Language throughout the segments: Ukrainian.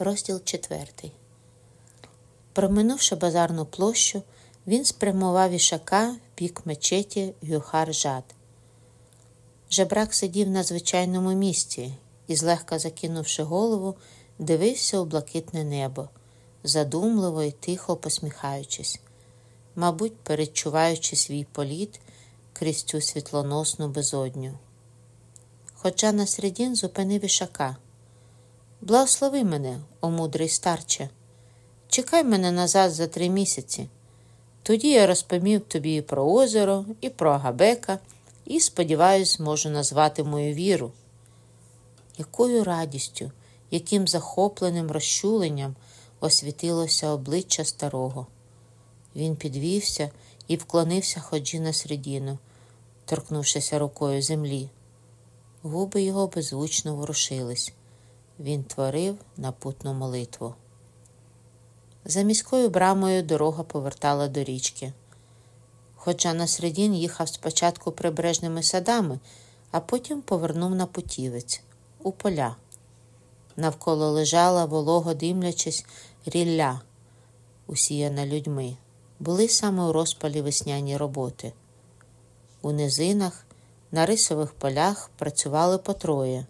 Розділ четвертий. Проминувши базарну площу, він спрямував ішака в бік мечеті Гюхар-Жад. Жебрак сидів на звичайному місці і, злегка закинувши голову, дивився у блакитне небо, задумливо і тихо посміхаючись, мабуть, передчуваючи свій політ крізь цю світлоносну безодню. Хоча на середін зупинив ішака. Благослови мене, о мудрий старче, чекай мене назад за три місяці. Тоді я розповів тобі і про озеро, і про Агабека, і, сподіваюсь, зможу назвати мою віру. Якою радістю, яким захопленим розчуленням освітилося обличчя старого. Він підвівся і вклонився ходжі на середину, торкнувшися рукою землі. Губи його беззвучно ворушились. Він творив напутну молитву. За міською брамою дорога повертала до річки. Хоча на середін їхав спочатку прибережними садами, а потім повернув на путівець у поля. Навколо лежала, волого димлячись, рілля, усіяна людьми. Були саме у розпалі весняні роботи. У низинах, на рисових полях працювали по троє.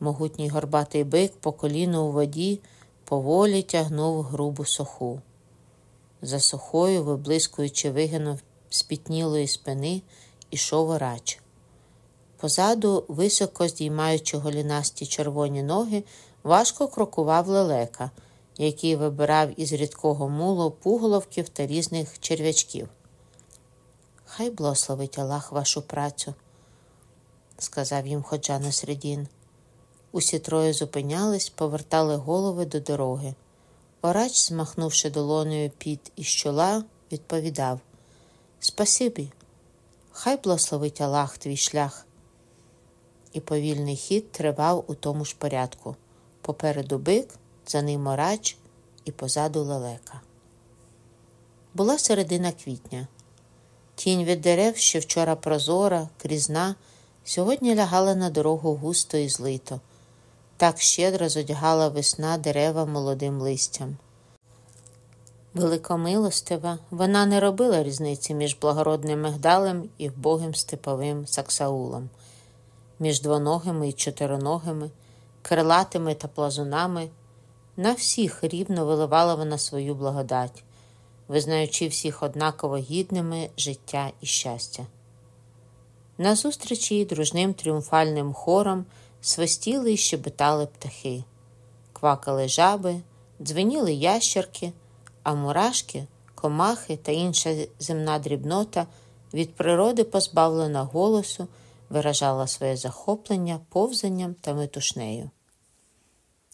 Могутній горбатий бик по коліну у воді поволі тягнув грубу соху. За сохою, виблискуючи вигинув спітнілої спини, ішов орач. Позаду, високо здіймаючи голінасті червоні ноги, важко крокував лелека, який вибирав із рідкого мулу пуголовків та різних черв'ячків. Хай благословить Аллах вашу працю, сказав їм ходжа на середін. Усі троє зупинялись, повертали голови до дороги. Орач, змахнувши долоною під із чола, відповідав Спасибі, хай благословить Аллах твій шлях. І повільний хід тривав у тому ж порядку. Попереду бик, за ним орач і позаду лелека. Була середина квітня. Тінь від дерев, що вчора прозора, крізна, сьогодні лягала на дорогу густо і злито. Так щедро зодягала весна дерева молодим листям. Великомилостива, вона не робила різниці між благородним мигдалем і вбогим степовим саксаулом, між двоногими і чотироногими, крилатими та плазунами. На всіх рівно виливала вона свою благодать, визнаючи всіх однаково гідними життя і щастя. Назустрічі дружним тріумфальним хором свистіли і щебетали птахи, квакали жаби, дзвеніли ящерки, а мурашки, комахи та інша земна дрібнота від природи позбавлена голосу, виражала своє захоплення повзанням та метушнею.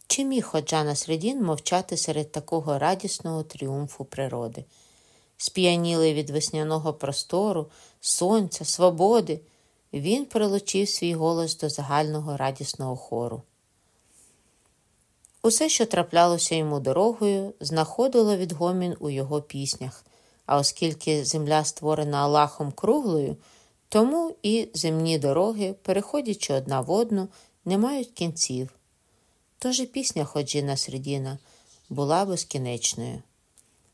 Чи міг ходжа на середін мовчати серед такого радісного тріумфу природи? Сп'яніли від весняного простору, сонця, свободи, він прилучив свій голос до загального радісного хору. Усе, що траплялося йому дорогою, знаходило відгомін у його піснях, а оскільки земля створена Аллахом круглою, тому і земні дороги, переходячи одна в одну, не мають кінців. Тож і пісня Ходжіна Средіна була безкінечною.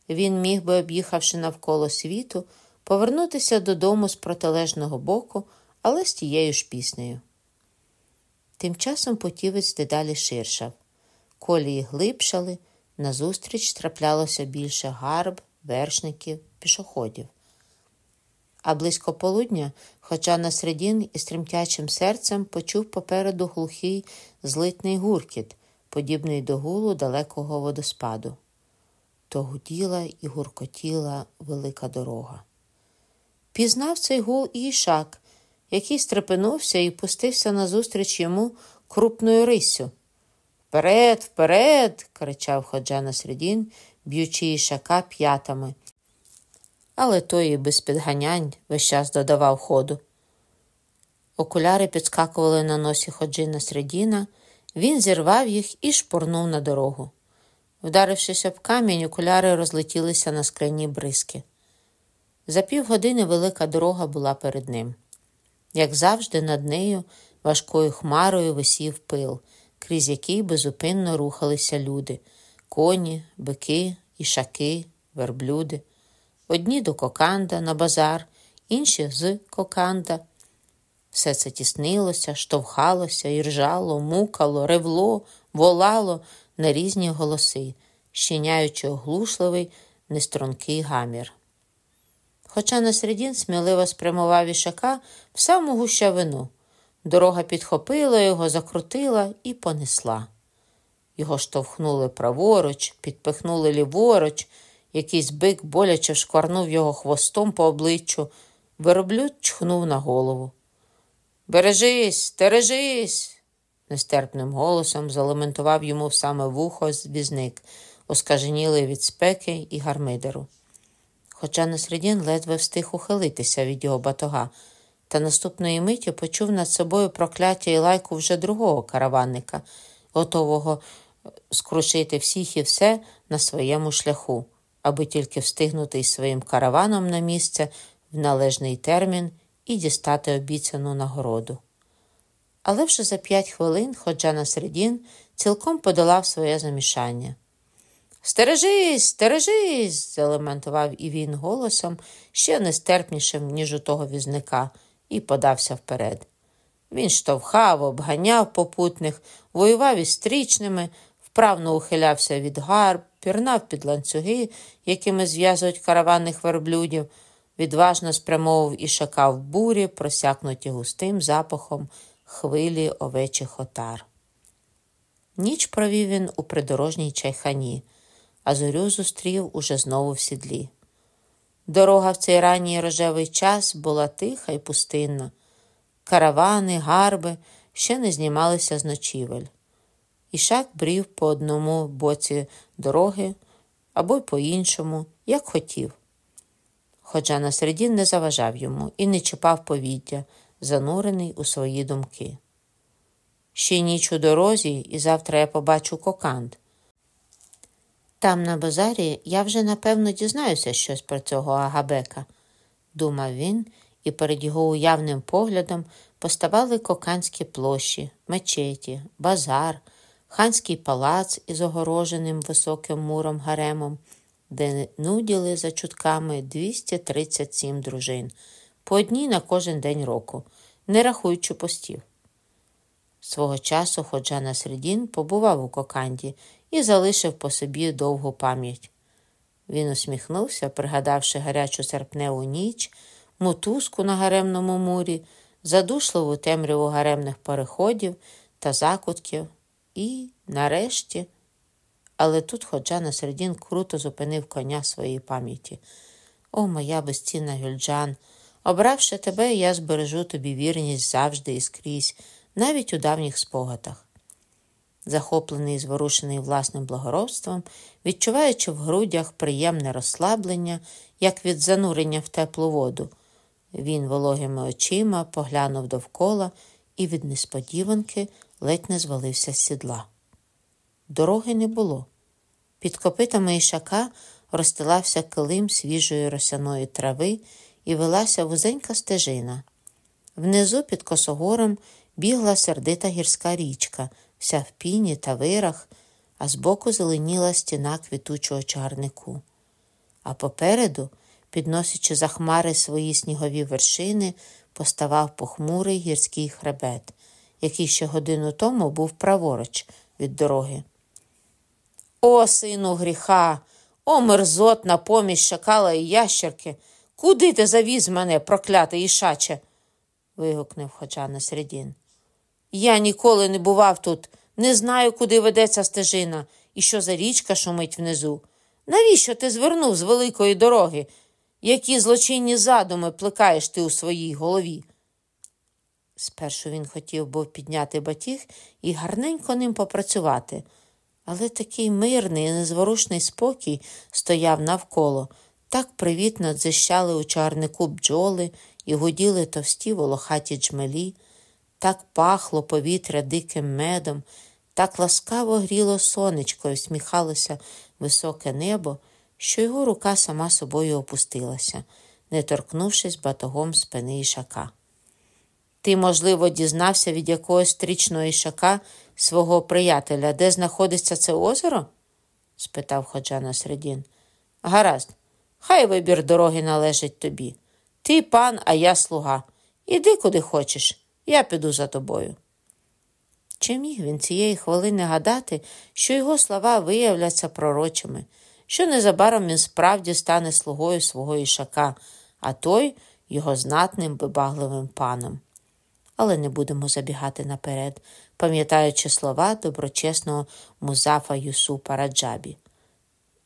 Він міг би, об'їхавши навколо світу, повернутися додому з протилежного боку, але з тією ж піснею. Тим часом потівець дедалі ширшав, колії глибшали, назустріч траплялося більше гарб, вершників, пішоходів. А близько полудня, хоча на середін із тремтячим серцем почув попереду глухий злитний гуркіт, подібний до гулу далекого водоспаду. То гуділа і гуркотіла велика дорога. Пізнав цей гул і ішак, який стрепенувся і пустився назустріч йому крупною риссю. Вперед, вперед. кричав ходжа на середін, б'ючи ішака п'ятами. Але той і без підганянь весь час додавав ходу. Окуляри підскакували на носі ходжина середіна, він зірвав їх і шпурнув на дорогу. Вдарившись об камінь, окуляри розлетілися на скрині бризки. За півгодини велика дорога була перед ним. Як завжди, над нею важкою хмарою висів пил, крізь який безупинно рухалися люди коні, бики, ішаки, верблюди. Одні до коканда на базар, інші з коканда. Все це тіснилося, штовхалося, іржало, мукало, ревло, волало на різні голоси, щиняючи оглушливий, нестрункий гамір. Хоча на середін сміливо спрямував ішака в саму гущавину. Дорога підхопила його, закрутила і понесла. Його штовхнули праворуч, підпихнули ліворуч, якийсь бик боляче шкварнув його хвостом по обличчю, вироблюд чхнув на голову. Бережись, стережись, нестерпним голосом залементував йому саме вухо звізник, оскаженілий від спеки і гармидеру. Хоча Насредін ледве встиг ухилитися від його батога, та наступної миті почув над собою прокляття і лайку вже другого караванника, готового скрушити всіх і все на своєму шляху, аби тільки встигнути із своїм караваном на місце в належний термін і дістати обіцяну нагороду. Але вже за п'ять хвилин ходжа на середін цілком подолав своє замішання. Стережись, стережись, залементував і він голосом, ще нестерпнішим, ніж у того візника, і подався вперед. Він штовхав, обганяв попутних, воював із стрічними, вправно ухилявся від гарб, пірнав під ланцюги, якими зв'язують караванних верблюдів, відважно спрямовував і шакав бурі, просякнуті густим запахом хвилі овечих отар. Ніч провів він у придорожній чайхані, а зорю зустрів уже знову в сідлі. Дорога в цей ранній рожевий час була тиха і пустинна. Каравани, гарби ще не знімалися з ночівель. Ішак брів по одному боці дороги або й по іншому, як хотів. Хоча на середін не заважав йому і не чіпав повітря, занурений у свої думки. Ще ніч у дорозі, і завтра я побачу кокант. Там, на базарі, я вже напевно дізнаюся щось про цього Агабека, думав він, і перед його уявним поглядом поставали коканські площі, мечеті, базар, ханський палац із огороженим високим муром гаремом, де нуділи за чутками 237 дружин, по одній на кожен день року, не рахуючи постів. Свого часу ходжа на середін побував у коканді і залишив по собі довгу пам'ять. Він усміхнувся, пригадавши гарячу серпневу ніч, мотузку на гаремному мурі, задушливу темряву гаремних переходів та закутків, і, нарешті, але тут ходжа на середін круто зупинив коня своєї пам'яті. О, моя безцінна Гюльджан, обравши тебе, я збережу тобі вірність завжди і скрізь, навіть у давніх спогадах захоплений і зворушений власним благородством, відчуваючи в грудях приємне розслаблення, як від занурення в теплу воду. Він вологими очима поглянув довкола і від несподіванки ледь не звалився з сідла. Дороги не було. Під копитами ішака розстилався килим свіжої росяної трави і велася вузенька стежина. Внизу під косогором бігла сердита гірська річка, вся в піні та вирах, а збоку зеленіла стіна квітучого чарнику. А попереду, підносячи за хмари свої снігові вершини, поставав похмурий гірський хребет, який ще годину тому був праворуч від дороги. О, сину гріха, о, мерзотна помість шакала і ящерки! Куди ти завіз мене, проклятий ішаче? вигукнув хоча на середін. Я ніколи не бував тут, не знаю, куди ведеться стежина і що за річка шумить внизу. Навіщо ти звернув з великої дороги? Які злочинні задуми плекаєш ти у своїй голові? Спершу він хотів був підняти батіг і гарненько ним попрацювати, але такий мирний і незворушний спокій стояв навколо, так привітно дзищали у чарнику бджоли і гуділи товсті волохаті джмелі. Так пахло повітря диким медом, так ласкаво гріло сонечко і всміхалося високе небо, що його рука сама собою опустилася, не торкнувшись батогом спини ішака. Ти, можливо, дізнався від якогось стрічного ішака, свого приятеля, де знаходиться це озеро? спитав Ходжана Середін. Гаразд, хай вибір дороги належить тобі. Ти пан, а я слуга. Іди куди хочеш, я піду за тобою. Чи міг він цієї хвилини гадати, що його слова виявляться пророчими, що незабаром він справді стане слугою свого ішака, а той його знатним вибагливим паном. Але не будемо забігати наперед, пам'ятаючи слова доброчесного музафа Юсупа Раджабі.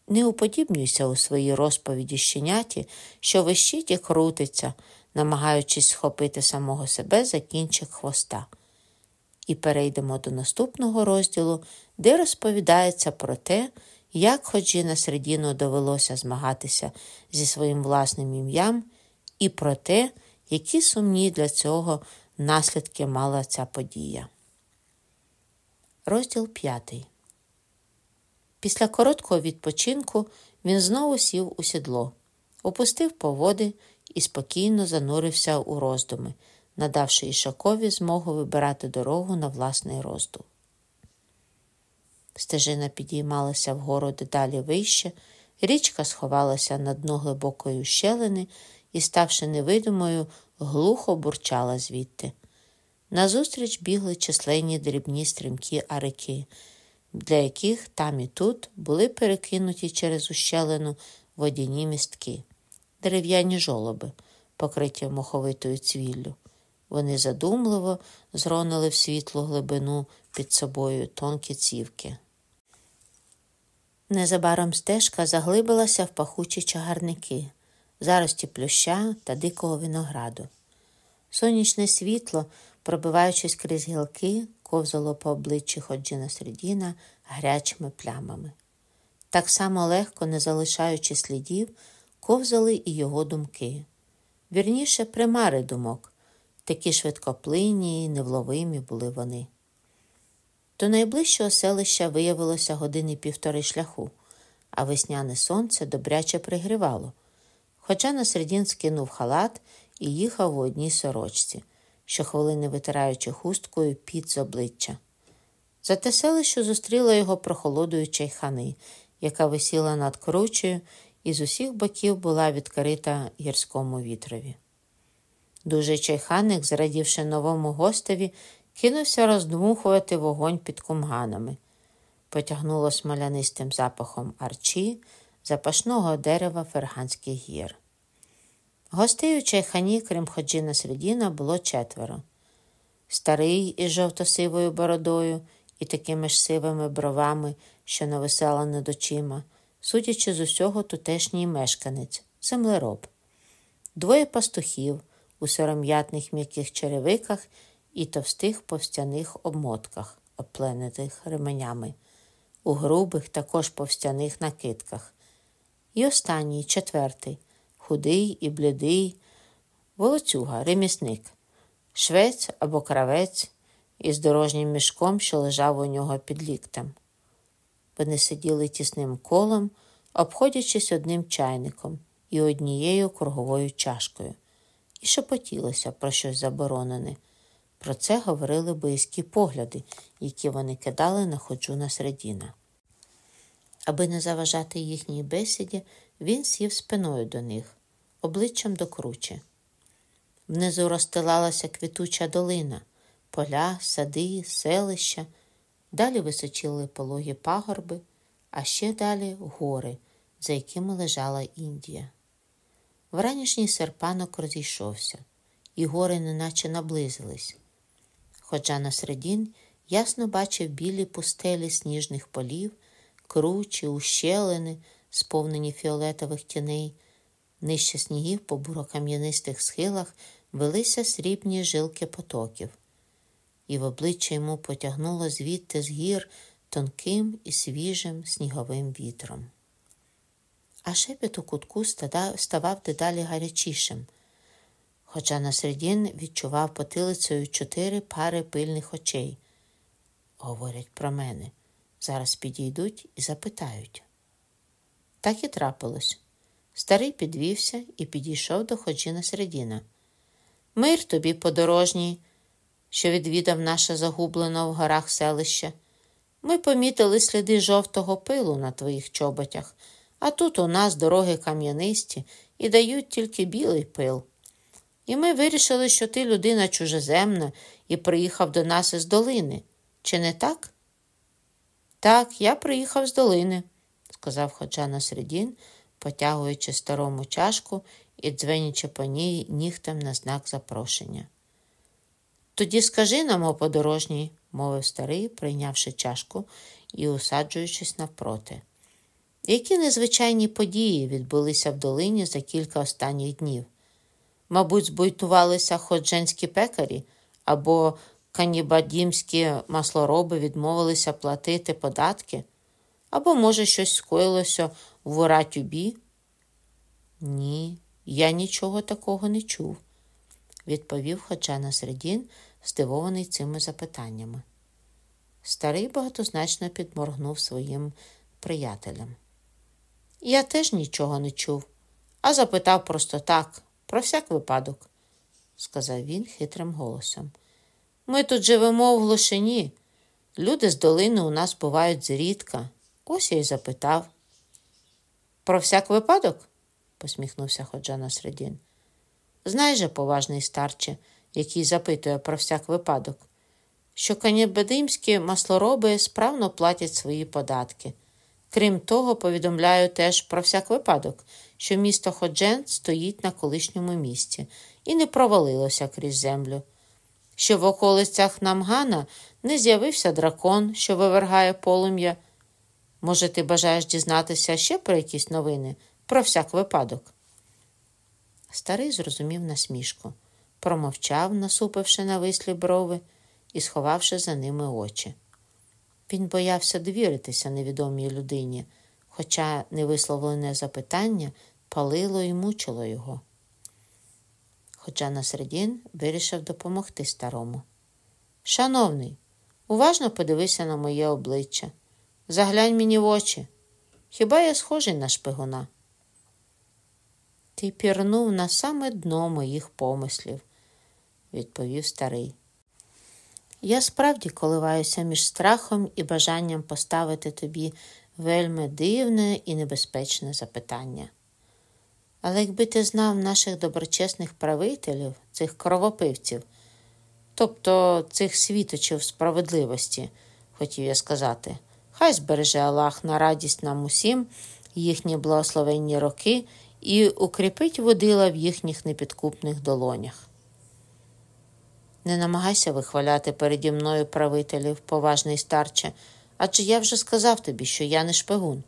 Не уподібнюйся у своїй розповіді щеняті, що вищить і крутиться, намагаючись схопити самого себе за кінчик хвоста. І перейдемо до наступного розділу, де розповідається про те, як ходжі на середину довелося змагатися зі своїм власним ім'ям, і про те, які сумні для цього наслідки мала ця подія. Розділ п'ятий. Після короткого відпочинку він знову сів у сідло, опустив поводи і спокійно занурився у роздуми, надавши Ішакові змогу вибирати дорогу на власний роздув. Стежина підіймалася вгору дедалі вище, річка сховалася на дно глибокої щелини і, ставши невидимою, глухо бурчала звідти. Назустріч бігли численні дрібні стрімкі арики, для яких там і тут були перекинуті через ущелину водяні містки, дерев'яні жолоби, покриті моховитою цвіллю. Вони задумливо зронили в світлу глибину під собою тонкі цівки. Незабаром стежка заглибилася в пахучі чагарники, зарості плюща та дикого винограду. Сонячне світло, пробиваючись крізь гілки, ковзало по обличчі Ходжіна Середіна гарячими плямами. Так само легко, не залишаючи слідів, ковзали і його думки. Вірніше, примари думок, такі швидкоплинні і невловимі були вони. До найближчого селища виявилося години півтори шляху, а весняне сонце добряче пригрівало. Хоча на середін скинув халат і їхав у одній сорочці, щохвилини витираючи хусткою під з обличчя. Зате селище зустріла його прохолодою чайхани, яка висіла над кручею і з усіх боків була відкрита гірському вітрові. Дужий чайханик, зрадівши новому гостеві, кинувся роздмухувати вогонь під кумганами. Потягнуло смолянистим запахом арчі, запашного дерева ферганських гір. Гостей у чайхані, крім Ходжіна Средіна, було четверо. Старий із жовто-сивою бородою і такими ж сивими бровами, що нависала над очима, судячи з усього тутешній мешканець, землероб, двоє пастухів у сором'ятних м'яких черевиках і товстих повстяних обмотках, обпленених ременями, у грубих також повстяних накидках. І останній, четвертий, худий і блідий, волоцюга, ремісник, швець або кравець із дорожнім мішком, що лежав у нього під ліктем. Вони сиділи тісним колом, обходячись одним чайником і однією круговою чашкою, і шепотілося про щось заборонене. Про це говорили боязкі погляди, які вони кидали на ходжуна Средіна. Аби не заважати їхній бесіді, він сів спиною до них, обличчям до кручі. Внизу розстилалася квітуча долина, поля, сади, селища, далі височили пологі пагорби, а ще далі гори, за якими лежала Індія. Вранішній серпанок розійшовся, і гори неначе наблизились. Хоча на середін ясно бачив білі пустелі сніжних полів, кручі, ущелини, сповнені фіолетових тіней, нижче снігів по бурокам'янистих схилах велися срібні жилки потоків, і в обличчя йому потягнуло звідти з гір тонким і свіжим сніговим вітром. А шепіт у кутку ставав дедалі гарячішим хоча на середін відчував потилицею чотири пари пильних очей. Говорять про мене. Зараз підійдуть і запитають. Так і трапилось. Старий підвівся і підійшов до ходжіна середіна. Мир тобі, подорожній. Що відвідав наше загублене в горах селище. Ми помітили сліди жовтого пилу на твоїх чоботях, а тут у нас дороги кам'янисті і дають тільки білий пил. І ми вирішили, що ти людина чужеземна і приїхав до нас із долини. Чи не так? Так, я приїхав з долини, сказав ходжа на середін, потягуючи старому чашку і дзвенячи по ній нігтем на знак запрошення. Тоді скажи нам, о подорожній, мовив старий, прийнявши чашку і усаджуючись навпроти. Які незвичайні події відбулися в долині за кілька останніх днів? Мабуть, збуйтувалися ходженські пекарі або канібадімські маслороби відмовилися платити податки, або, може, щось скоїлося в Уратюбі? Ні, я нічого такого не чув, відповів Ходжана Середін, здивований цими запитаннями. Старий багатозначно підморгнув своїм приятелям. Я теж нічого не чув, а запитав просто так, про всяк випадок, сказав він хитрим голосом. Ми тут живемо в глушині. Люди з долини у нас бувають зрідка. Ось я й запитав. Про всяк випадок? посміхнувся Ходжана Средін. Знай же, поважний старче, який запитує про всяк випадок, що канібедимські маслороби справно платять свої податки. Крім того, повідомляю теж про всяк випадок, що місто Ходжен стоїть на колишньому місці і не провалилося крізь землю, що в околицях Намгана не з'явився дракон, що вивергає полум'я. Може, ти бажаєш дізнатися ще про якісь новини, про всяк випадок. Старий зрозумів насмішку, промовчав, насупивши на вислі брови і сховавши за ними очі. Він боявся довіритися невідомій людині, хоча невисловлене запитання палило і мучило його. Хоча на середін вирішив допомогти старому. Шановний, уважно подивися на моє обличчя. Заглянь мені в очі. Хіба я схожий на шпигуна? Ти пірнув на саме дно моїх помислів, відповів старий. Я справді коливаюся між страхом і бажанням поставити тобі вельми дивне і небезпечне запитання. Але якби ти знав наших доброчесних правителів, цих кровопивців, тобто цих світочів справедливості, хотів я сказати, хай збереже Аллах на радість нам усім їхні благословенні роки і укріпить водила в їхніх непідкупних долонях. Не намагайся вихваляти переді мною правителів, поважний старче, адже я вже сказав тобі, що я не шпигун.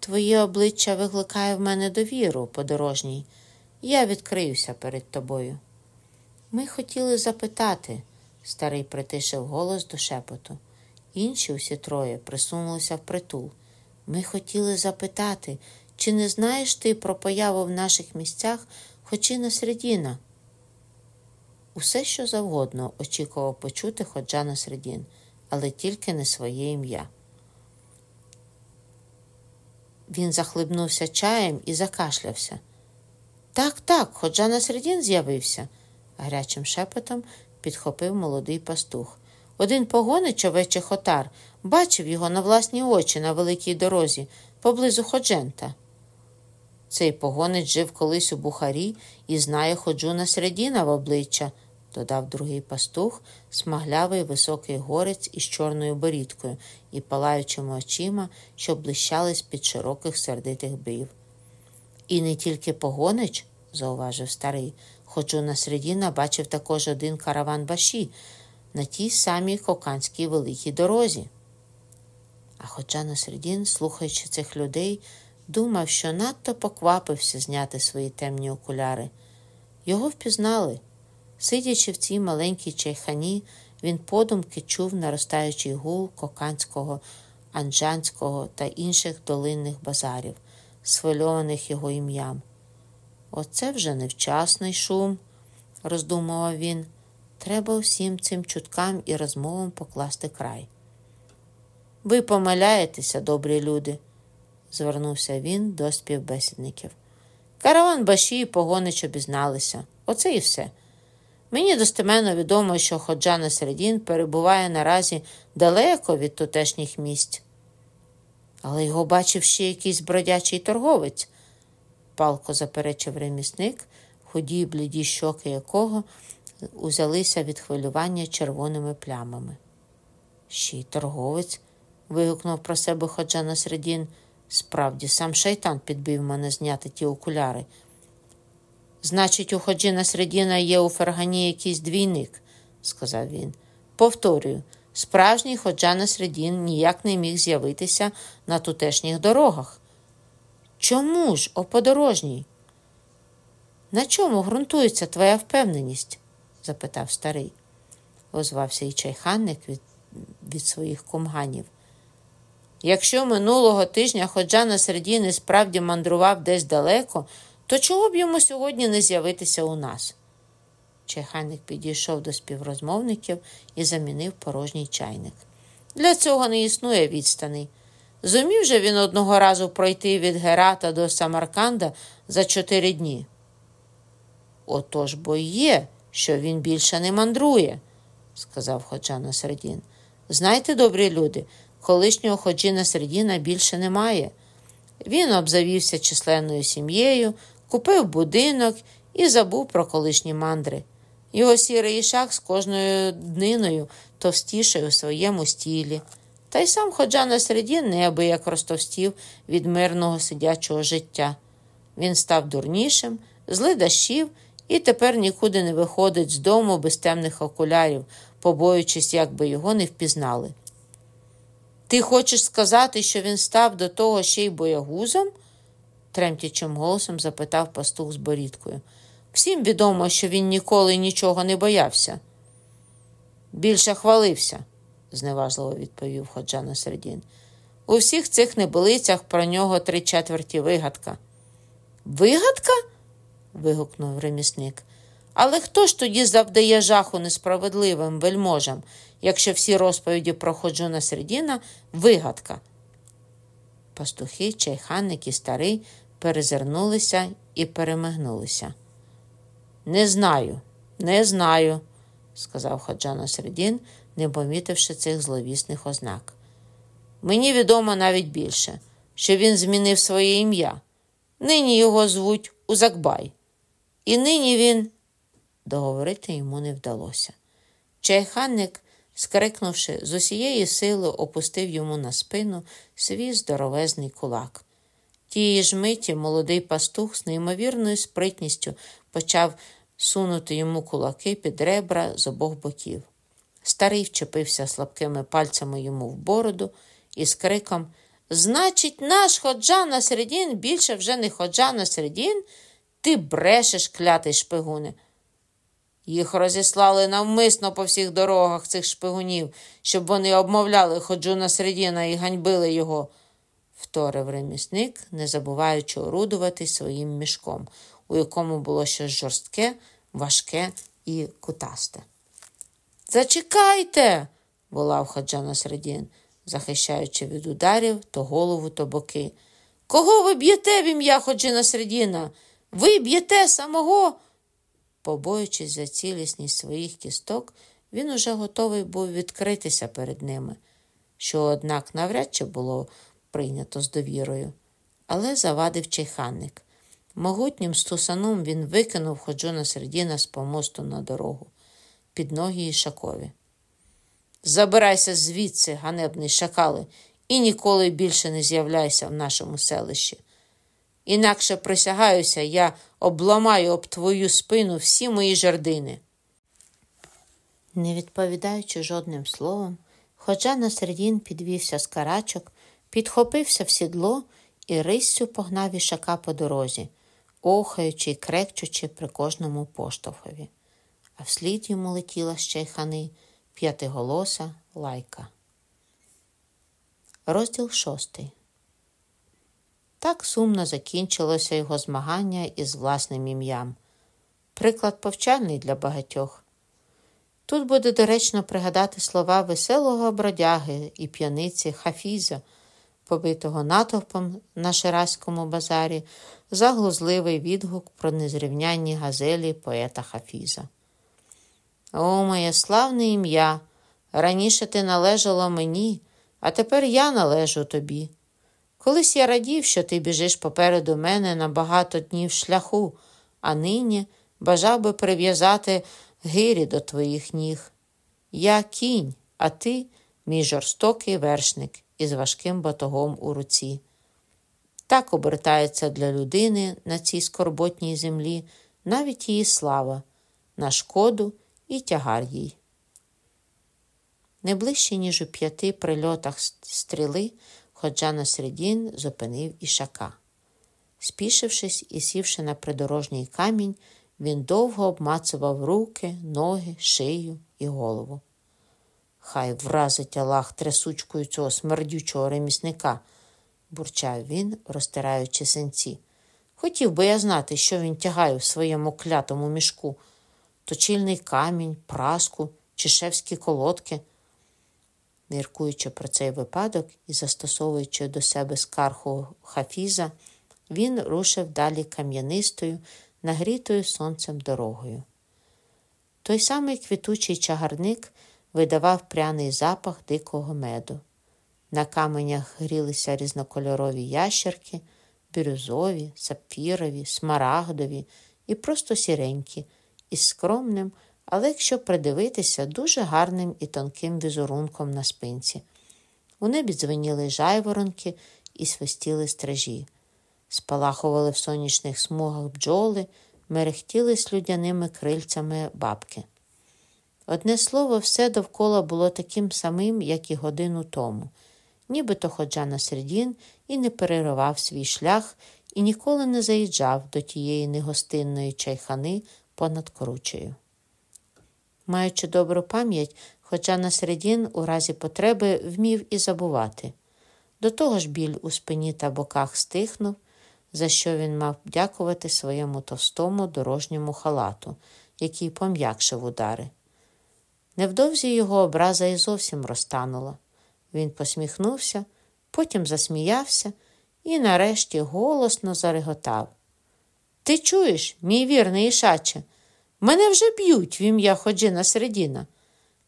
Твоє обличчя викликає в мене довіру, подорожній, я відкриюся перед тобою. Ми хотіли запитати, старий притишив голос до шепоту. Інші усі троє присунулися в притул. Ми хотіли запитати, чи не знаєш ти про появу в наших місцях Хочина Середіна? Усе, що завгодно, очікував почути Ходжана Середін, але тільки не своє ім'я. Він захлибнувся чаєм і закашлявся. Так, так, Ходжана Середін з'явився, гарячим шепотом підхопив молодий пастух. Один погонич овечий хотар бачив його на власні очі на великій дорозі поблизу Ходжента. Цей погонич жив колись у Бухарі і знає Ходжуна Середіна в обличчя додав другий пастух, смаглявий високий горець із чорною борідкою і палаючими очима, що блищали з під широких сердитих брів. І не тільки погонич, зауважив старий, ходжу на середіна бачив також один караван баші на тій самій коканській великій дорозі. А хоча на середін, слухаючи цих людей, думав, що надто поквапився зняти свої темні окуляри. Його впізнали. Сидячи в цій маленькій чайхані, він подумки чув наростаючий гул коканського, анджанського та інших долинних базарів, схвильованих його ім'ям. Оце вже невчасний шум, роздумував він. Треба усім цим чуткам і розмовам покласти край. Ви помиляєтеся, добрі люди, звернувся він до співбесідників. Караван Баші і погонич обізналися. Оце і все. Мені достеменно відомо, що Ходжа Середін перебуває наразі далеко від тутешніх місць. Але його бачив ще якийсь бродячий торговець, палко заперечив ремісник, худі бліді щоки якого узялися від хвилювання червоними плямами. Ще й торговець. вигукнув про себе Ходжа Насредін. Справді, сам шайтан підбив мене зняти ті окуляри. Значить, у Ходжі Насредіна є у Фергані якийсь двійник, сказав він. Повторюю, справжній Ходжа Насредін ніяк не міг з'явитися на тутешніх дорогах. Чому ж, о подорожній? На чому ґрунтується твоя впевненість? запитав старий. Озвався і чайханник від, від своїх кумганів. Якщо минулого тижня ходжа на середіни справді мандрував десь далеко, то чого б йому сьогодні не з'явитися у нас? Чайханник підійшов до співрозмовників і замінив порожній чайник. Для цього не існує відстаней. Зумів же він одного разу пройти від Герата до Самарканда за чотири дні. Отож бо є, що він більше не мандрує, сказав Ходжа Насредін. Знайте, добрі люди, колишнього Ходжі Насредіна більше немає. Він обзавівся численною сім'єю, купив будинок і забув про колишні мандри. Його сірий ішак з кожною дниною товстішає у своєму стілі. Та й сам Ходжа Насредін неабияк розтовстів від мирного сидячого життя. Він став дурнішим, злидащів і тепер нікуди не виходить з дому без темних окулярів, побоюючись, як би його не впізнали. Ти хочеш сказати, що він став до того ще й боягузом? тремтячим голосом запитав пастух з борідкою. Всім відомо, що він ніколи нічого не боявся. Більше хвалився, зневажливо відповів Ходжа Насредін. У всіх цих небилицях про нього три четверті вигадка. Вигадка? вигукнув ремісник. Але хто ж тоді завдає жаху несправедливим вельможам, якщо всі розповіді про Ходжуна Середіна вигадка? Пастухи, чайханник і старий перезирнулися і перемигнулися. Не знаю, не знаю, сказав Ходжа Середін, не помітивши цих зловісних ознак. Мені відомо навіть більше, що він змінив своє ім'я. Нині його звуть Узакбай. І нині він договорити йому не вдалося. Чайханник, скрикнувши, з усієї сили опустив йому на спину свій здоровезний кулак. Тієї ж миті молодий пастух з неймовірною спритністю почав сунути йому кулаки під ребра з обох боків. Старий вчепився слабкими пальцями йому в бороду і з криком Значить, наш ходжа на середін більше вже не ходжа на середін, ти брешеш, клятий шпигуне. Їх розіслали навмисно по всіх дорогах цих шпигунів, щоб вони обмовляли ходжуна Середіна і ганьбили його, вторив ремісник, не забуваючи орудувати своїм мішком, у якому було щось жорстке, важке і кутасте. Зачекайте, волав Хаджана Середін, захищаючи від ударів то голову, то боки. Кого ви б'єте в ім'я Ходжина Середіна? Ви б'єте самого. Побоюючись за цілісність своїх кісток, він уже готовий був відкритися перед ними, що, однак, навряд чи було прийнято з довірою. Але завадив чайханник. Могутнім стусаном він викинув ходжуна середіна з помосту на дорогу, під ноги Ішакові. Забирайся звідси, ганебний шакали, і ніколи більше не з'являйся в нашому селищі. Інакше присягаюся, я обламаю об твою спину всі мої жердини. Не відповідаючи жодним словом, ходжа на середін підвівся з карачок, підхопився в сідло і риссю погнав ішака по дорозі, охаючи й крекчучи при кожному поштовхові. А вслід йому летіла ще й хани п'ятиголоса лайка. Розділ шостий. Так сумно закінчилося його змагання із власним ім'ям. Приклад повчальний для багатьох. Тут буде доречно пригадати слова веселого бродяги і п'яниці Хафіза, побитого натовпом на Шираському базарі, за глузливий відгук про незрівнянні газелі поета Хафіза. О, моє славне ім'я! Раніше ти належало мені, а тепер я належу тобі. Колись я радів, що ти біжиш попереду мене на багато днів шляху, а нині бажав би прив'язати гирі до твоїх ніг. Я кінь, а ти мій жорстокий вершник із важким батогом у руці. Так обертається для людини на цій скорботній землі навіть її слава, на шкоду і тягар їй. Не ближче, ніж у п'яти прильотах стріли, ходжа на середін зупинив ішака. Спішившись і сівши на придорожній камінь, він довго обмацував руки, ноги, шию і голову. Хай вразить Аллах трясучкою цього смердючого ремісника, бурчав він, розтираючи синці. Хотів би я знати, що він тягає в своєму клятому мішку точильний камінь, праску чи шевські колодки. Міркуючи про цей випадок і застосовуючи до себе скарху хафіза, він рушив далі кам'янистою, нагрітою сонцем дорогою. Той самий квітучий чагарник видавав пряний запах дикого меду. На каменях грілися різнокольорові ящерки, бірюзові, сапфірові, смарагдові і просто сіренькі, із скромним, але якщо придивитися, дуже гарним і тонким візерунком на спинці. У небі дзвеніли жайворонки і свистіли стражі, спалахували в сонячних смугах бджоли, мерехтіли слюдяними крильцями бабки. Одне слово, все довкола було таким самим, як і годину тому, нібито ходжа на середін і не переривав свій шлях і ніколи не заїжджав до тієї негостинної чайхани понад кручею. Маючи добру пам'ять, хоча на середін у разі потреби вмів і забувати. До того ж біль у спині та боках стихнув, за що він мав дякувати своєму товстому дорожньому халату, який пом'якшив удари. Невдовзі його образа і зовсім розтанула. Він посміхнувся, потім засміявся і нарешті голосно зареготав. Ти чуєш, мій вірний ішаче, мене вже б'ють в ім'я Ходжина Середіна.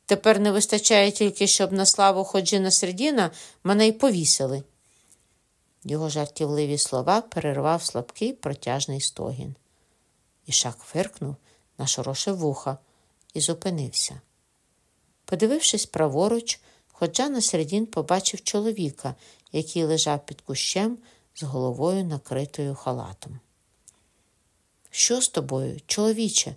Тепер не вистачає тільки, щоб на славу Ходжина Середіна мене й повісили. Його жартівливі слова перервав слабкий протяжний стогін. Ішак фиркнув, нашорошив вуха і зупинився. Подивившись праворуч, Ходжа на середін побачив чоловіка, який лежав під кущем з головою накритою халатом. Що з тобою, чоловіче?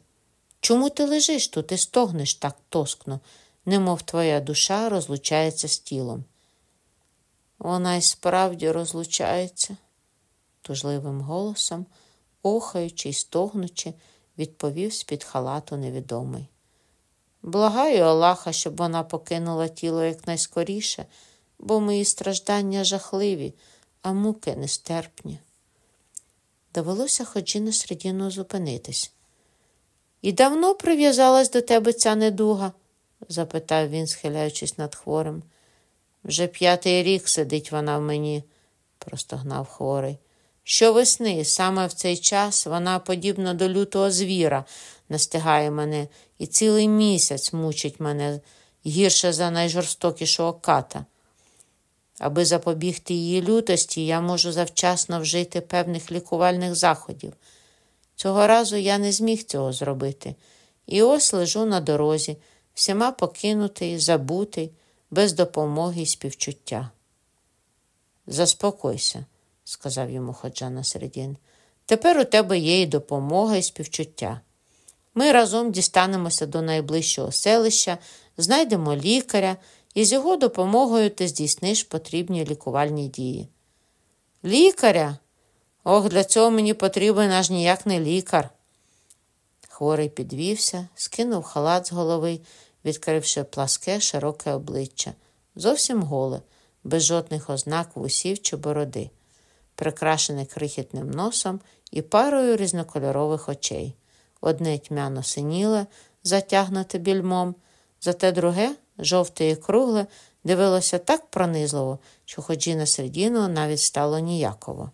Чому ти лежиш тут і стогнеш так тоскно, немов твоя душа розлучається з тілом? Вона й справді розлучається, тужливим голосом, охаючи й стогнучи, відповів з-під халату невідомий. Благаю Аллаха, щоб вона покинула тіло якнайскоріше, бо мої страждання жахливі, а муки нестерпні. Довелося Ходжіну Средіну зупинитись. І давно прив'язалась до тебе ця недуга? запитав він, схиляючись над хворим. Вже п'ятий рік сидить вона в мені, простогнав хворий. Щовесни, саме в цей час, вона, подібно до лютого звіра, настигає мене і цілий місяць мучить мене гірше за найжорстокішого ката. Аби запобігти її лютості, я можу завчасно вжити певних лікувальних заходів. Цього разу я не зміг цього зробити. І ось лежу на дорозі, всіма покинутий, забутий, без допомоги і співчуття. Заспокойся, сказав йому ходжа на середін. Тепер у тебе є і допомога, і співчуття. Ми разом дістанемося до найближчого селища, знайдемо лікаря, і з його допомогою ти здійсниш потрібні лікувальні дії. Лікаря? Ох, для цього мені потрібен аж ніяк не лікар. Хворий підвівся, скинув халат з голови, відкривши пласке, широке обличчя, зовсім голе, без жодних ознак вусів чи бороди, прикрашене крихітним носом і парою різнокольорових очей. Одне тьмяно синіле, затягнуте більмом, зате друге, жовте і кругле, дивилося так пронизливо, що ходжі на середину навіть стало ніяково.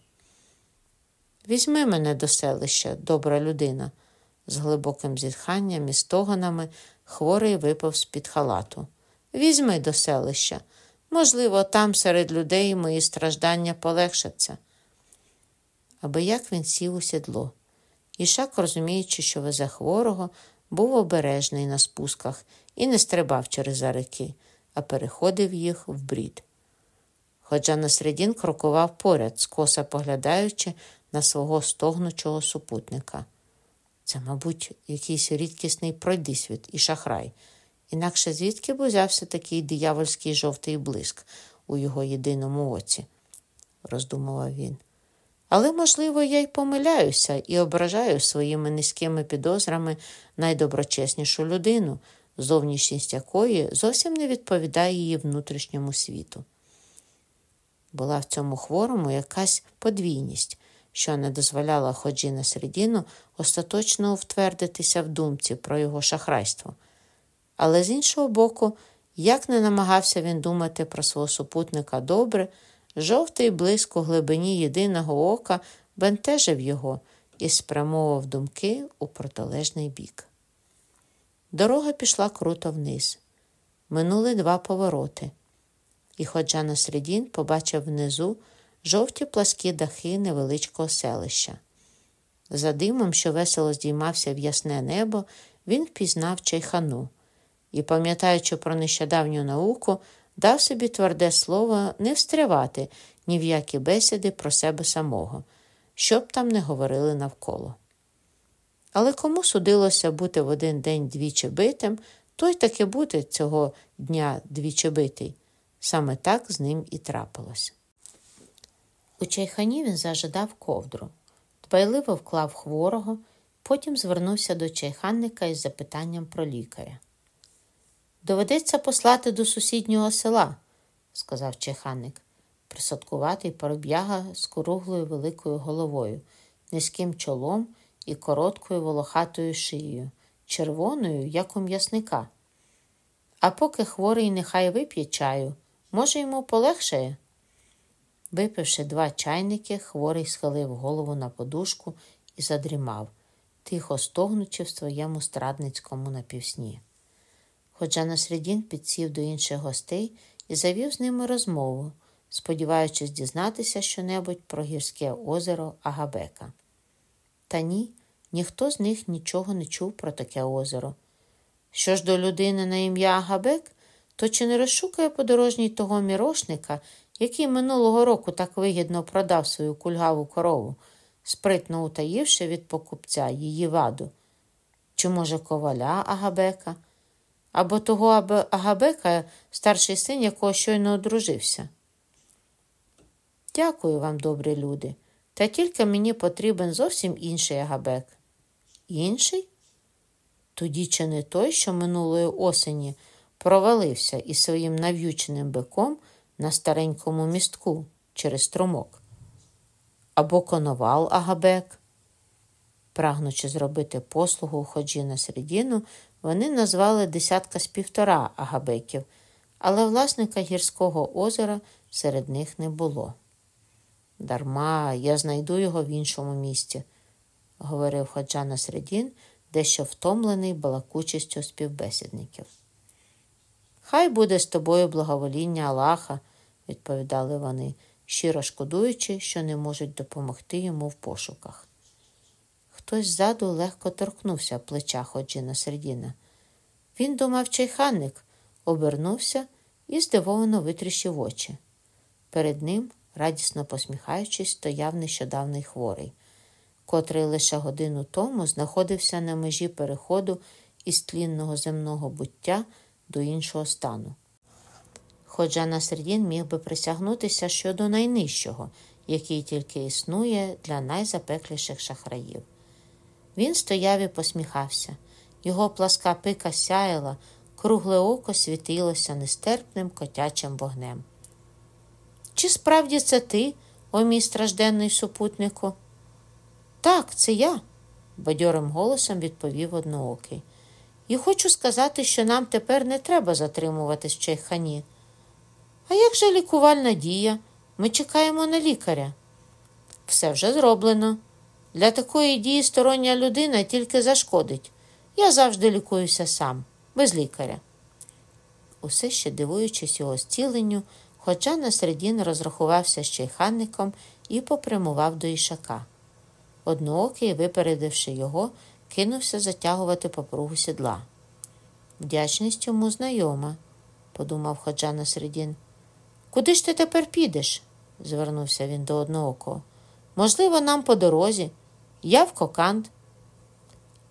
Візьми мене до селища, добра людина, з глибоким зітханням і стогонами хворий випав з-під халату. Візьми до селища. Можливо, там серед людей мої страждання полегшаться. Аби як він сів у сідло. Ішак, розуміючи, що везе хворого, був обережний на спусках і не стрибав через арики, а переходив їх в брід. Хоча на середін крокував поряд, скоса поглядаючи на свого стогнучого супутника. Це, мабуть, якийсь рідкісний пройдисвіт і шахрай. Інакше звідки б узявся такий диявольський жовтий блиск у його єдиному оці, роздумував він. Але, можливо, я й помиляюся і ображаю своїми низькими підозрами найдоброчеснішу людину, зовнішність якої зовсім не відповідає її внутрішньому світу. Була в цьому хворому якась подвійність, що не дозволяла ходжі на середину остаточно втвердитися в думці про його шахрайство. Але з іншого боку, як не намагався він думати про свого супутника добре, жовтий блиск у глибині єдиного ока бентежив його і спрямовував думки у протилежний бік. Дорога пішла круто вниз. Минули два повороти, і, ходжа на середін, побачив внизу жовті пласкі дахи невеличкого селища. За димом, що весело здіймався в ясне небо, він впізнав чайхану і, пам'ятаючи про нещодавню науку, дав собі тверде слово не встрявати ні в які бесіди про себе самого, щоб там не говорили навколо. Але кому судилося бути в один день двічі битим, той таки бути цього дня двічі битий. Саме так з ним і трапилось. У чайхані він зажидав ковдру, дбайливо вклав хворого, потім звернувся до чайханника із запитанням про лікаря. Доведеться послати до сусіднього села, сказав чайханник, присадкуватий пороб'яга з круглою великою головою, низьким чолом і короткою волохатою шиєю, червоною, як у м'ясника. А поки хворий нехай вип'є чаю, може, йому полегшає. Випивши два чайники, хворий схилив голову на подушку і задрімав, тихо стогнучи в своєму страдницькому напівсні. Хоча на середін підсів до інших гостей і завів з ними розмову, сподіваючись дізнатися щонебудь про гірське озеро Агабека. Та ні, ніхто з них нічого не чув про таке озеро. Що ж до людини на ім'я Агабек, то чи не розшукає подорожній того мірошника, який минулого року так вигідно продав свою кульгаву корову, спритно утаївши від покупця її ваду? Чи, може, коваля Агабека? Або того Агабека, старший син, якого щойно одружився? Дякую вам, добрі люди. Та тільки мені потрібен зовсім інший Агабек. Інший? Тоді чи не той, що минулої осені провалився із своїм нав'юченим биком на старенькому містку через струмок? Або коновал Агабек? Прагнучи зробити послугу ходжі на середину, вони назвали десятка з півтора агабеків, але власника гірського озера серед них не було. Дарма, я знайду його в іншому місці, говорив ходжа на середін, дещо втомлений балакучістю співбесідників. Хай буде з тобою благовоління Аллаха, відповідали вони, щиро шкодуючи, що не можуть допомогти йому в пошуках. Хтось ззаду легко торкнувся плеча Ходжіна Сердіна. Він думав чайханник, обернувся і здивовано витріщив очі. Перед ним, радісно посміхаючись, стояв нещодавний хворий, котрий лише годину тому знаходився на межі переходу із тлінного земного буття до іншого стану. Ходжа на сердін міг би присягнутися щодо найнижчого, який тільки існує для найзапекліших шахраїв. Він стояв і посміхався. Його пласка пика сяяла, кругле око світилося нестерпним котячим вогнем. Чи справді це ти, о мій стражденний супутнику? Так, це я, бадьорим голосом відповів одноокий. І хочу сказати, що нам тепер не треба затримуватись в чайхані. А як же лікувальна дія? Ми чекаємо на лікаря. Все вже зроблено. Для такої дії стороння людина тільки зашкодить. Я завжди лікуюся сам. без лікаря. Усе ще дивуючись його зціленню, хоча на середін розрахувався з чайханником і попрямував до ішака. Одноокий, випередивши його, кинувся затягувати попругу сідла. Вдячність йому знайома, подумав ходжа на середін. Куди ж ти тепер підеш? звернувся він до одноокого. Можливо, нам по дорозі. Я в кокант.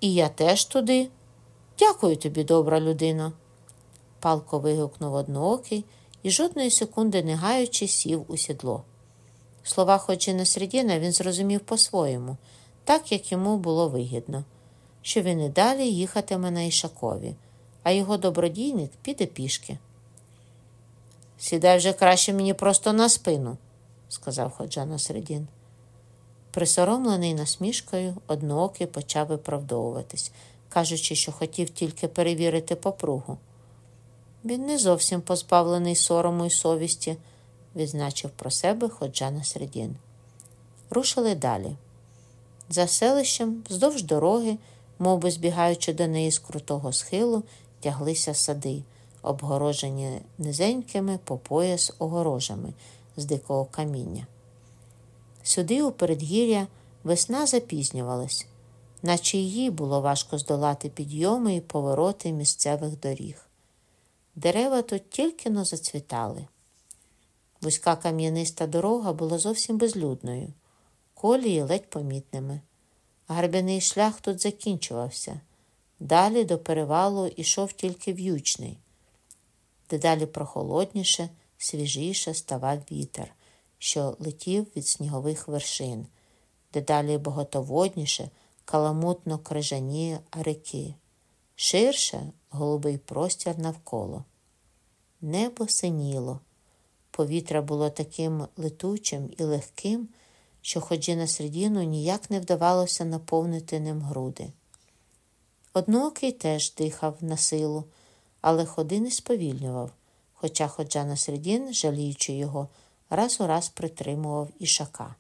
І я теж туди. Дякую тобі, добра людина. Палко вигукнув одноокий і жодної секунди не гаючи сів у сідло. Слова хоч і на середіна він зрозумів по-своєму, так як йому було вигідно, що він і далі їхатиме на Ішакові, а його добродійник піде пішки. Сідай вже краще мені просто на спину, сказав ходжа на середін. Присоромлений насмішкою, одноокий почав виправдовуватись, кажучи, що хотів тільки перевірити попругу. Він не зовсім позбавлений сорому й совісті, відзначив про себе ходжа на середін. Рушили далі. За селищем, вздовж дороги, мов би збігаючи до неї з крутого схилу, тяглися сади, обгорожені низенькими по пояс огорожами з дикого каміння. Сюди, у передгір'я, весна запізнювалась, наче її було важко здолати підйоми і повороти місцевих доріг. Дерева тут тільки но зацвітали. Вузька кам'яниста дорога була зовсім безлюдною, колії ледь помітними. Гарбяний шлях тут закінчувався. Далі до перевалу йшов тільки в'ючний. Дедалі прохолодніше, свіжіше ставав вітер, що летів від снігових вершин, дедалі боготоводніше, каламутно крижані ріки, ширше голубий простір навколо. Небо синіло, повітря було таким летучим і легким, що, ходжі на середину, ніяк не вдавалося наповнити ним груди. Одноокий теж дихав на силу, але ходи не сповільнював, хоча ходжа на середін, жаліючи його, раз у раз притримував ішака.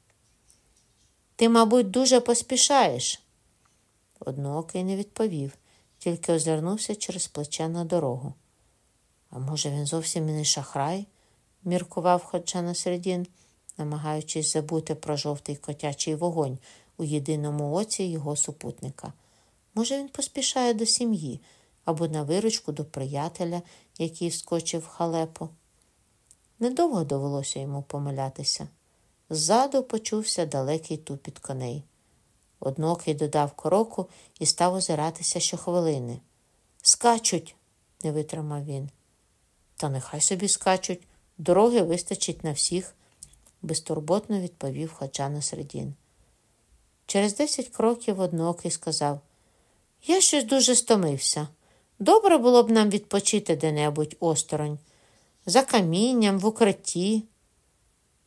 Ти, мабуть, дуже поспішаєш. Одноокий не відповів, тільки озирнувся через плече на дорогу. А може, він зовсім і не шахрай, міркував ходжа на середін, намагаючись забути про жовтий котячий вогонь у єдиному оці його супутника. Може, він поспішає до сім'ї або на виручку до приятеля, який вскочив в халепу. Недовго довелося йому помилятися. Ззаду почувся далекий тупіт коней. Однокий додав короку і став озиратися щохвилини. Скачуть, не витримав він. Та нехай собі скачуть, дороги вистачить на всіх, безтурботно відповів хоча на середін. Через десять кроків однокий сказав Я щось дуже стомився. Добре було б нам відпочити де-небудь осторонь, за камінням, в укритті.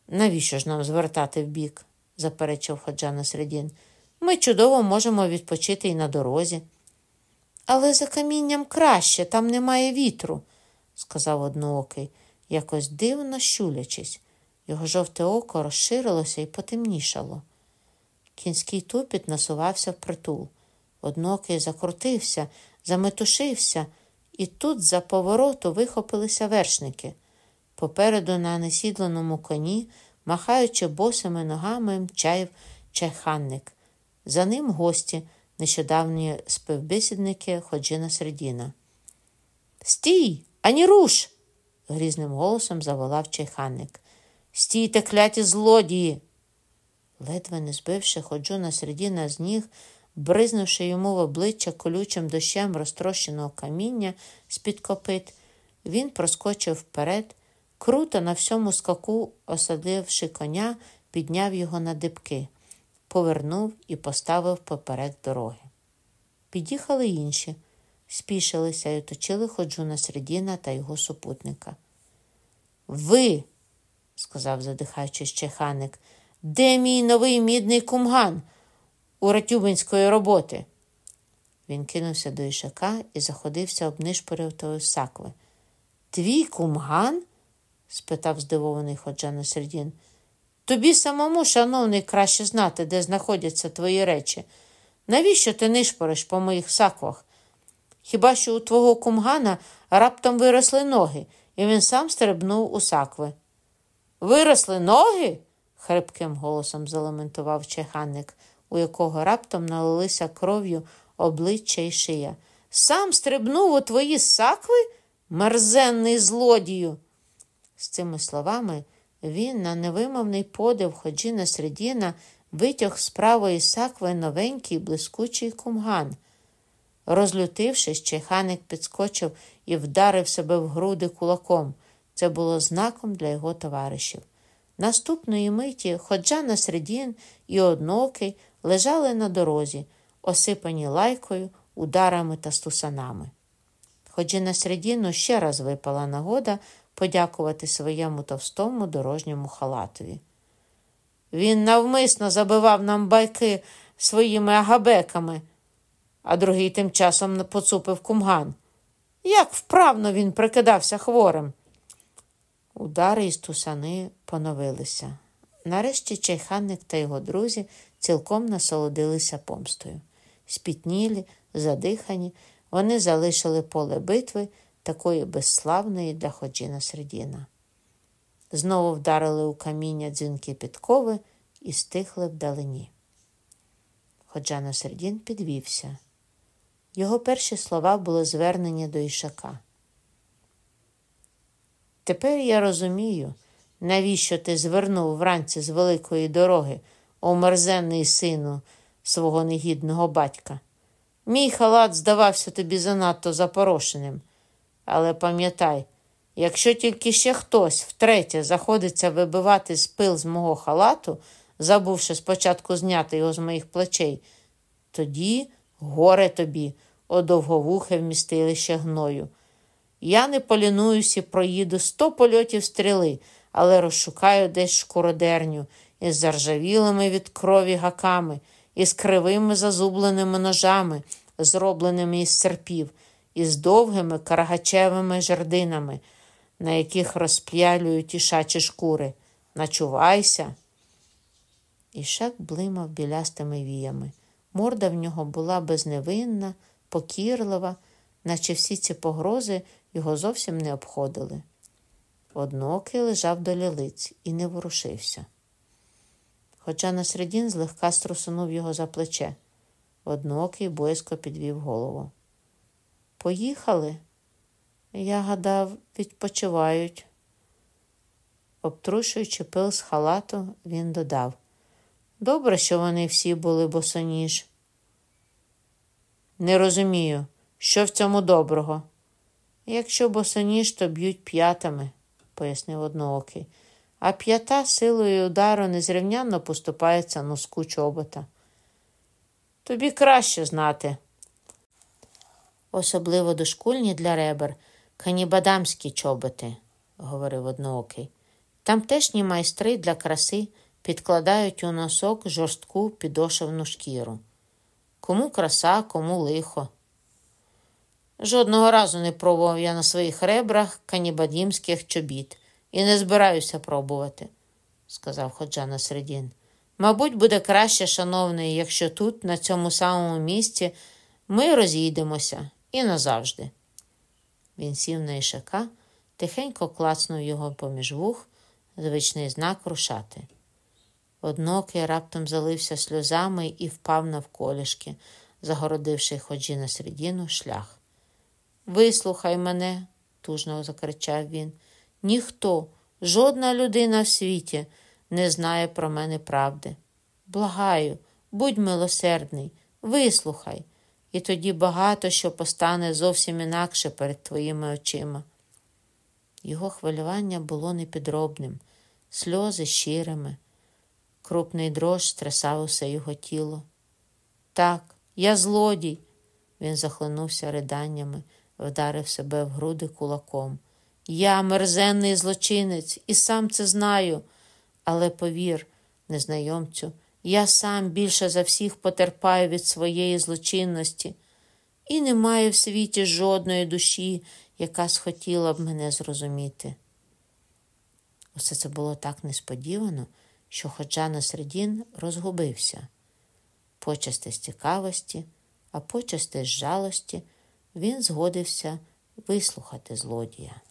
Навіщо ж нам звертати вбік? заперечив ходжа на середін. Ми чудово можемо відпочити і на дорозі. Але за камінням краще, там немає вітру, сказав одноокий, якось дивно щулячись. Його жовте око розширилося і потемнішало. Кінський тупіт насувався в притул. Одноокий закрутився, заметушився, і тут за повороту вихопилися вершники. Попереду на несідленому коні, махаючи босими ногами, мчав чайханник. За ним гості, нещодавні співбесідники Ходжина Середіна. Стій, ані руш! грізним голосом заволав чайханник. Стійте, кляті злодії. Ледве не збивши Ходжуна Середіна з ніг, бризнувши йому в обличчя колючим дощем розтрощеного каміння з-під копит, він проскочив вперед, круто на всьому скаку, осадивши коня, підняв його на дибки повернув і поставив поперек дороги. Під'їхали інші, спішилися і оточили ходжуна Середіна та його супутника. Ви, сказав, задихаючись чеханик, де мій новий мідний кумган у Ратюбинської роботи? Він кинувся до ішака і заходився обнишпорив сакви. Твій кумган? спитав здивований ходжа Середін. Тобі самому, шановний, краще знати, де знаходяться твої речі. Навіщо ти нишпориш по моїх саквах? Хіба що у твого кумгана раптом виросли ноги, і він сам стрибнув у сакви. Виросли ноги? хрипким голосом залементував чайханник, у якого раптом налилися кров'ю обличчя й шия. Сам стрибнув у твої сакви, мерзенний злодію. З цими словами він на невимовний подив Ходжіна Средіна витяг з правої сакви новенький блискучий кумган. Розлютившись, чайханик підскочив і вдарив себе в груди кулаком. Це було знаком для його товаришів. Наступної миті Ходжа Средін і однокий лежали на дорозі, осипані лайкою, ударами та стусанами. Ходжі Средіну ще раз випала нагода подякувати своєму товстому дорожньому халатові. Він навмисно забивав нам байки своїми агабеками, а другий тим часом поцупив кумган. Як вправно він прикидався хворим. Удари із тусани поновилися. Нарешті чайханник та його друзі цілком насолодилися помстою. Спітнілі, задихані, вони залишили поле битви такої безславної для Ходжіна Середіна. Знову вдарили у каміння дзвінки підкови і стихли вдалині. Ходжана Сердін підвівся. Його перші слова були звернені до Ішака. Тепер я розумію, навіщо ти звернув вранці з великої дороги, омерзенний сину свого негідного батька. Мій халат здавався тобі занадто запорошеним. Але пам'ятай, якщо тільки ще хтось втретє заходиться вибивати спил з мого халату, забувши спочатку зняти його з моїх плечей, тоді горе тобі, о довговухе вмістилище гною. Я не полінуюся, проїду сто польотів стріли, але розшукаю десь шкуродерню із заржавілими від крові гаками, із кривими зазубленими ножами, зробленими із серпів, із довгими карагачевими жердинами, на яких розп'ялюють ішачі шкури. Начувайся. Ішак блимав білястими віями. Морда в нього була безневинна, покірлива, наче всі ці погрози його зовсім не обходили. Однокий лежав до лілиць і не ворушився. Хоча на середін злегка струсунув його за плече. Однокий боязко підвів голову. Поїхали? Я гадав, відпочивають. Обтрушуючи пил з халату, він додав. Добре, що вони всі були босоніж. Не розумію, що в цьому доброго. Якщо босоніж, то б'ють п'ятами, пояснив одноокий, а п'ята силою удару незрівнянно поступається носку чобота. Тобі краще знати. Особливо дошкульні для ребер, канібадамські чоботи, говорив одноокий. Тамтешні майстри для краси підкладають у носок жорстку підошовну шкіру. Кому краса, кому лихо. Жодного разу не пробував я на своїх ребрах канібадімських чобіт і не збираюся пробувати, сказав Ходжана Середін. Мабуть, буде краще, шановний, якщо тут, на цьому самому місці, ми розійдемося і назавжди. Він сів на ішака, тихенько клацнув його поміж вух, звичний знак рушати. Однокий раптом залився сльозами і впав навколішки, загородивши ходжі на середину шлях. Вислухай мене, тужно закричав він. Ніхто, жодна людина в світі не знає про мене правди. Благаю, будь милосердний, вислухай, і тоді багато що постане зовсім інакше перед твоїми очима. Його хвилювання було непідробним, сльози щирими. Крупний дрож стрясав усе його тіло. Так, я злодій. Він захлинувся riданнями, вдарив себе в груди кулаком. Я мерзенний злочинець і сам це знаю. Але повір, незнайомцю, я сам більше за всіх потерпаю від своєї злочинності, і немає в світі жодної душі, яка схотіла б мене зрозуміти. Усе це було так несподівано що Ходжа Середін розгубився. Почасти з цікавості, а почасти з жалості, він згодився вислухати злодія.